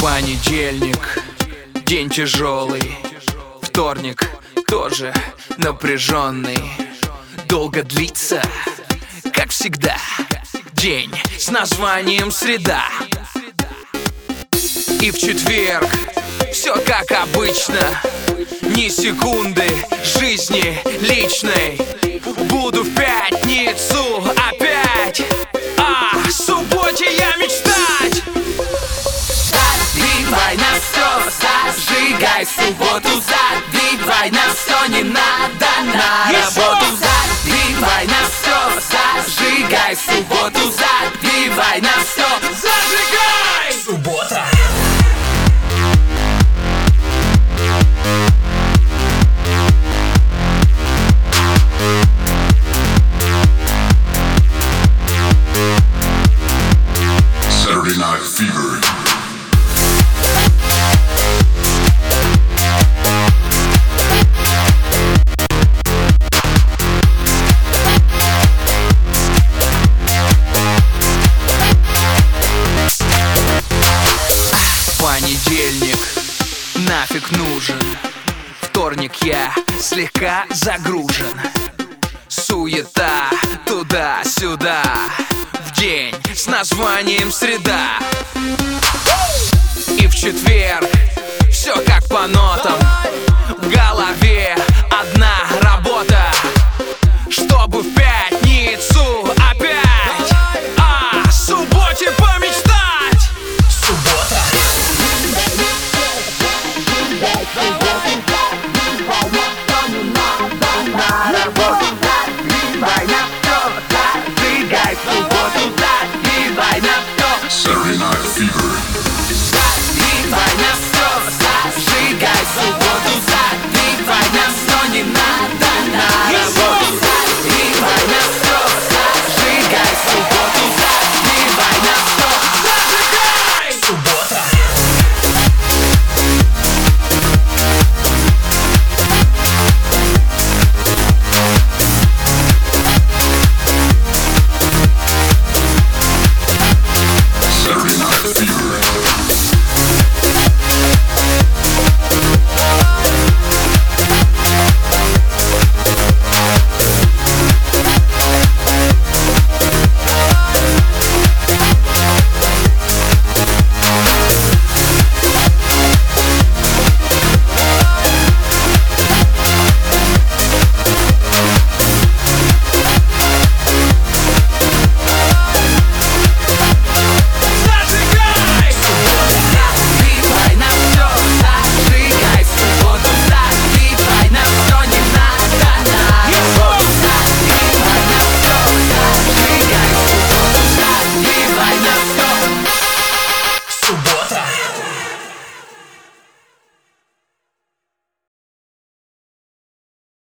Понедельник, день тяжелый. Вторник, тоже напряженный. Долго длится, как всегда. День с названием «Среда» И в четверг все как обычно. Ни секунды жизни личной. Буду в пятницу зажигай субботу Задвигай на все, не надо на Еще! работу Задвигай на все, зажигай субботу Задвигай на все Понедельник нафиг нужен. Вторник я слегка загружен. Суета туда-сюда. В день с названием «Среда» И в четверг все как по нотам night fever. Slap my stuff, slap three guys, the fuck?